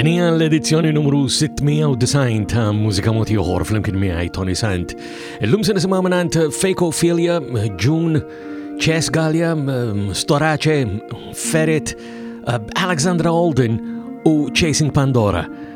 Din hija l-edizzjoni numru 690 ta' Mużika Moti Oħor flimkien miegħi Tony Sant. Illum se nisimgħu mingħand Fake Ophelia, June, Chess Gallia, Storace, Ferret, eh, Alexandra Alden u Chasing Pandora.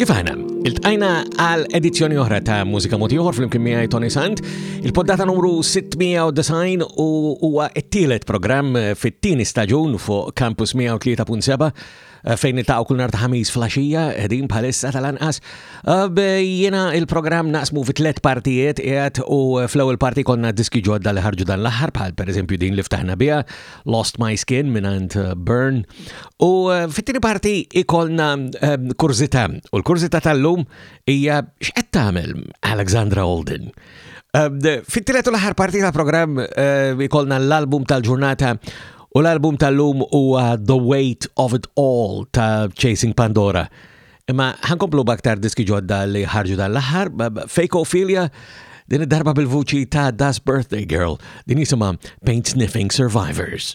Kif aħna? Iltqajna għal edizzjoni oħra ta' Mużika Moti Oħor fl-imkien miegħi Tony Sant. Il-poddata numru 690 u huwa t-tielet programm fit-tieni staġun fuq Campus 103.7 Eh, fejn niltaqgħu kull nhar ta' ħamis flaxija, qegħdin bħalissa tal-anqas. Eh, jiena il-programm naqsmu fi tliet partijiet qiegħed u eh, fl-ewwel parti konna diski ġodda li ħarġu dan l-aħħar bħal pereżempju din li ftaħna biha Lost My Skin mingħand Burn. U fit-tieni parti ikolna kurzita u l-kurzita tal-lum hija x'qed tagħmel Alexandra Holden. Fit-tielet u l-aħħar parti tal-programm ikolna l-album tal-ġurnata U l-album tal-lum huwa The Weight of It All ta' Chasing Pandora. Imma ħankomplu baktar diski ġodda li ħarġu dan l-aħħar, Fake Ophelia, din id-darba bil-vuċi ta' Das Birthday Girl, din jisimha Paint Sniffing Survivors.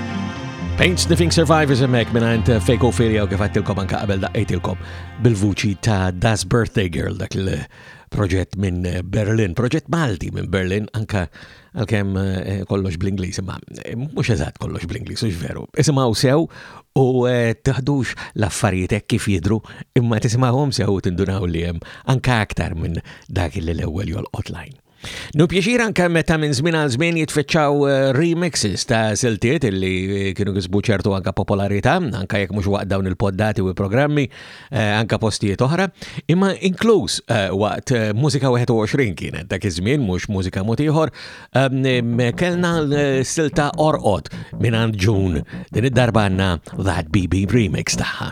Paint Sniffing Survivors emmek minnant eh, Fejko Firja u kifattilkom anka qabel daqqajtilkom bil-vuċi ta' Das Birthday Girl dak il-proġett minn eh, Berlin, proġett Malti minn Berlin anka għalkemm eh, kollox bl-Inglis, imma mhux eżatt kollox bl-Inglis, mhux veru. Isimgħu sew u taħdux l-affarijiet hekk kif jidru, imma tisimgħuhom sew tindunaw li hemm anka aktar minn dak li l-ewwel jolqot lajn. Nu pjaċir anke meta minn żmien għal żmien jitfeċċaw eh, remixes ta' siltiet li eh, kienu kisbu ċertu anka popolarità, anka jekk mhux waqt dawn il-poddati u programmi, eh, anka postijiet oħra, imma inkluż waqt mużika 21 kienet dak iż-żmien mhux mużika mod ieħor, ehm, kellna silta orqod minn għand Ġun din id-darba għandna That BB Remix tagħha.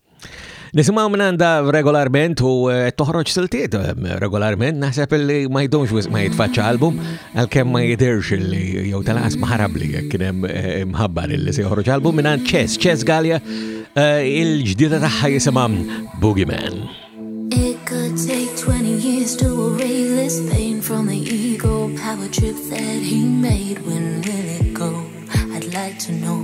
Nisimaw minn għanda regolarment u eh, toħroġ siltiet eh, regolarment naħseb li ma jdumx wis ma jitfaċċa album għalkemm ma jidirx li jew tal-qas maħarabli jekk kien hemm eh, mħabbar li se joħroġ album minn għand Chess, Chess Gallia il-ġdida tagħha jisimha Boogeyman. It could take 20 years to erase this pain from the ego power trip that he made when will it go? I'd like to know.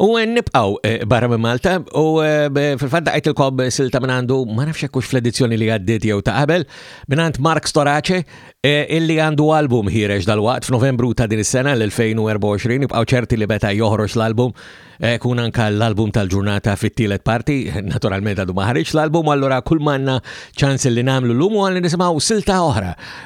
U nibqaw eh, barra minn Malta u eh, fil-fadda għajtilkom silta minn għandu ma nafx kux fl-edizzjoni li għaddit jew ta' qabel minn għand Mark Storace eh, illi għandu album ħireġ dal-waqt f'Novembru ta' din is-sena l-2024 nibqaw ċerti li meta joħroġ l-album kun anka l-album tal-ġurnata fit-tielet parti naturalment għadu maħriġ l-album allura kull manna ċans li namlu l-lum u għalli nisimaw silta oħra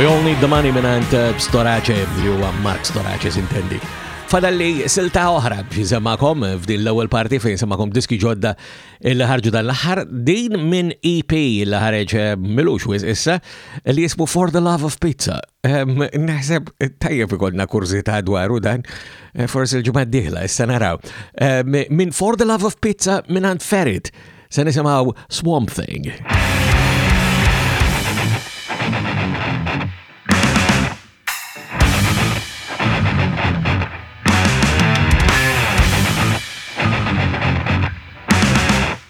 We all need the money minant uh, Storace, li huwa Mark Storace sintendi. Fadalli silta oħra biex nsemmakom uh, f'din l-ewwel parti fejn nsemmakom diski ġodda il ħarġu dan l-aħħar din minn EP li ħareġ uh, milux wis issa li jismu For the Love of Pizza. Um, Naħseb tajjeb ikollna kurzita dwaru dan Eh, forsi l-ġumad diħla, issa naraw. Eh, min For the Love of Pizza minn għand Ferit, se nisimaw Swamp Thing.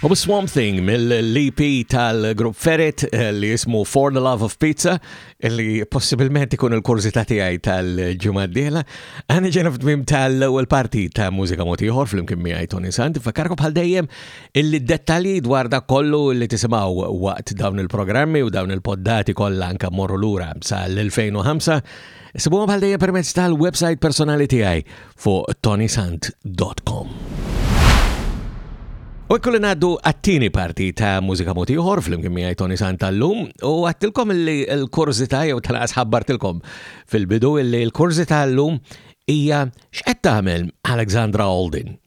U Swamp Thing mill-LP e tal-grupp Ferret eh, li jismu For the Love of Pizza li possibilment ikun il-kurzita tiegħi tal-ġimgħa d-dieħla. Għani ġena f'tmim tal-ewwel parti ta' mużika motiħor fl-imkien miegħi Tony Sant, fakkarkom bħal dejjem Il-dettalji dwar dak kollu li tisimgħu waqt dawn il-programmi u dawn il-poddati kollha anke mmorru lura sa l-2005 sibuhom bħal dejjem permezz tal-website personali tiegħi fuq tonisant.com. U ekku li ngħaddu għat-tieni parti ta' mużika mod ieħor flimkien miegħi Tony Sant tal-lum u għattilkom li l-kurżità jew tal-qas ħabbartilkom fil-bidu li l-kurżità llum hija x'qed tagħmel Alexandra Holden.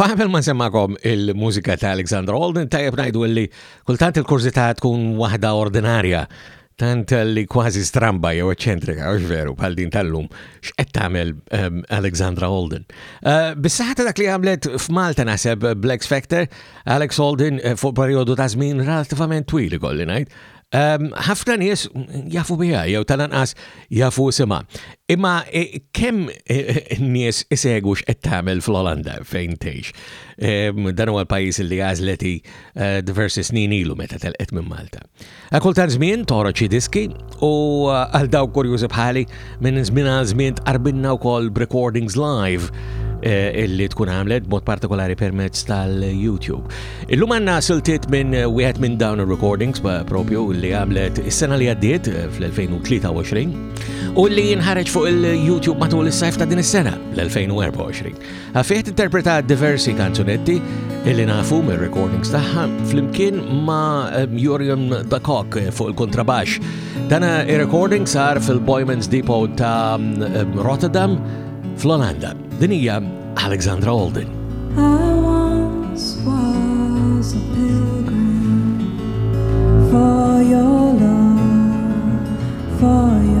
Għabel ma semmakom il-mużika ta' Alexander Holden, tajab najdu li kultant il-kurzita tkun wahda ordinarja, tant li kważi stramba jew eċċentrika, għax veru, bħal din tal-lum, x'qed tagħmel um, Alexandra Holden. Uh, Bis-saħħa ta' dak li għamlet f'Malta naħseb Black Factor, Alex Holden eh, fuq perjodu ta' żmien relativament twil ikolli ngħid, Ehm, ħafna nies jafu biha jew tal-anqas jafu sima. Imma e, kemm e, e, nies isegwu x'qed tagħmel fl-Olanda fejn tgħix. Ehm, dan huwa l-pajjiż li għażleti diversi snin ilu meta telqet minn Malta. Kultant żmien toħroġ diski u għal daw kurjużi bħali Minn żmien għal żmien tqarbilna wkoll b'recordings live eh, illi tkun għamlet mod partikolari permezz tal-YouTube. Illum għandna siltiet minn wieħed minn dawn ir-recordings propju li għamlet is-sena li għaddiet eh, fl-2023 u li jinħareġ fuq il-YouTube matul is-sajf ta' din is-sena l-2024. Għafieħ interpreta diversi kanzunetti illi nafu me recordings taħħa flimkien ma' eh, Jurion da Kok eh, fuq il-kontrabax. Dana il-recording sar fil-Boymans Depot ta' eh, Rotterdam fl-Olanda. Din hija Alexandra Alden. I once was a pilgrim for your love, for your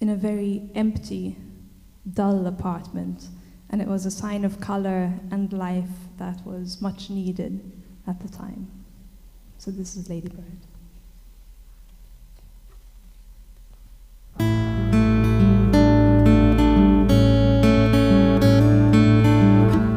in a very empty, dull apartment. And it was a sign of color and life that was much needed at the time. So this is Ladybird.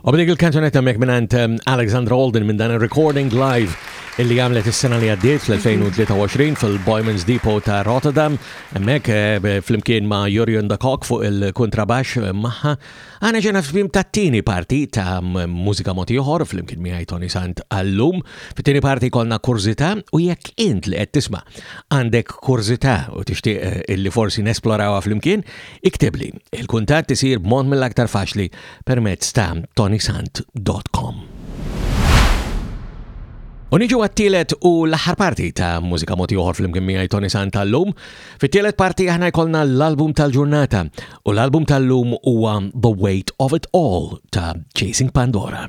U b'dik il-kanzunet hemmhekk mingħand ehm, Alexandra Alden minn dan ir-recording live illi għamlet is-sena li għaddiet fl-2023 fil-Boymans Depot ta' Rotterdam, hemmhekk eh, flimkien ma' Jurjen Dakok fuq il-kontrabax eh, magħha. Għana ġena f'bim ta' tini parti ta' mużika moti oħor flimkien miħaj Tony Sant għallum. Fit-tieni parti konna kurzita u jekk int li qed tisma' għandek kurzita u tixtieq eh, illi forsi nesplorawha flimkien, iktibli. Il-kuntatt isir b'mod mill-aktar faċli permezz ta' tonysant dot com. U niġu għattilet u l-aħħar parti ta' mużika moti uħor fl-imkien miegħi Tony Santa l-lum. Fit-tielet parti aħna jkollna l-album tal-ġurnata u l-album tal-lum huwa The Weight of It All ta' Chasing Pandora.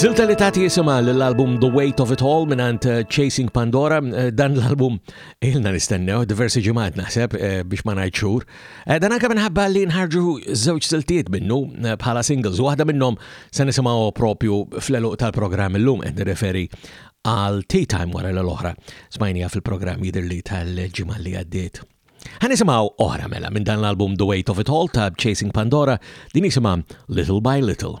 Silta li tati jisima l-album The Weight of It All minant uh, Chasing Pandora, uh, dan l-album ilna nistennew diversi ġimgħat naħseb uh, biex ma ngħid xhur. Dan anke minħabba li nħarġu żewġ siltiet minnu bħala singles, waħda minnhom se nisimgħu propju fl-eluq tal-programm illum qed nirreferi għal Tea Time wara l-oħra. Smajnija fil-programm jidher li tal-ġimgħa li għaddiet. Ħa nisimgħu oħra mela minn dan l-album The Weight of It All ta' Chasing Pandora din jisimha Little by Little.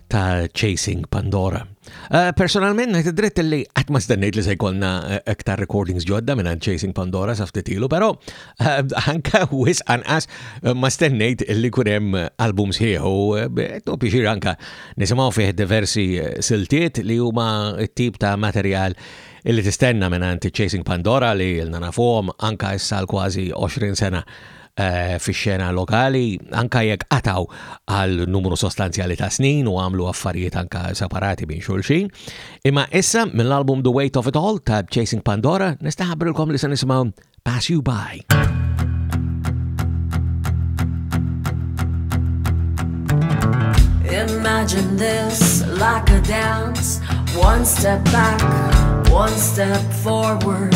ta' Chasing Pandora. Eh, personalment, għet dritt li għat ma stennejt li se jkollna eh, aktar recordings ġodda minn Chasing Pandora sa' ftitilu, pero eh, anka wis anqas ma stennejt li kunem album sħiħ u to piexir anka nisimaw fih diversi siltiet li huma tip ta' materjal li tistenna minn Chasing Pandora li l-nanafuhom anka issa l-kważi 20 sena Eh, fix-xena lokali, anka jekk qataw għal numru sostanzjali ta' snin u għamlu affarijiet anka separati minn xulxin. Imma issa mill-album The Weight of It All ta' Chasing Pandora nistaħabrilkom li se nisimgħu Pass You By. Imagine this like a dance, one step back, one step forward.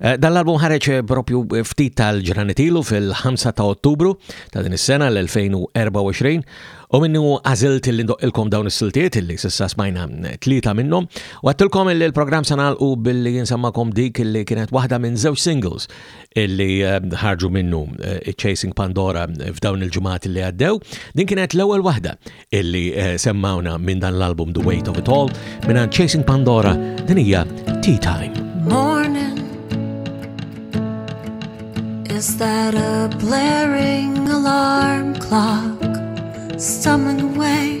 Eh, dan l-album ħareġ eh, propju eh, ftit tal-ġranet ilu fil-5 ta' Ottubru ta' din is-sena l-2024 u minnu għażilt li ndoqqilkom dawn is-siltiet li s'issa smajna tlieta minnhom u għattilkom li l-programm se nagħlqu billi jinsemmakom dik li kienet waħda minn żewġ singles illi ħarġu minnu Chasing Pandora f'dawn il-ġimgħat li għaddew. Din kienet l-ewwel waħda illi eh, semmawna minn dan l-album The Weight of It All minn Chasing Pandora din hija Tea Time. Morning Is that a blaring alarm clock? Stumbling away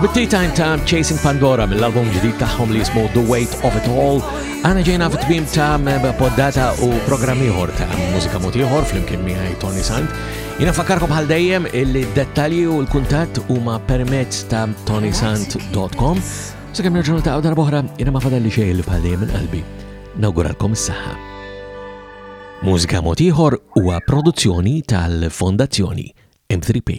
U bit time ta' Chasing Pandora mill-album ġdid tagħhom li jismu The Weight of It All, għana ġejna fit-tmim ta' poddata u programm ieħor ta' mużika mod ieħor flimkien miegħi Tony Sant. Jina fakkarkom bħal dejjem illi dettalji u l-kuntatt huma permezz ta' tonysant.com. Sakemm nerġgħu ta' darba oħra, jiena ma fadalli xejn li bħal dejjem qalbi. Nawguralkom is-saħħa. Mużika mod ieħor huwa produzzjoni tal-Fondazzjoni M3P.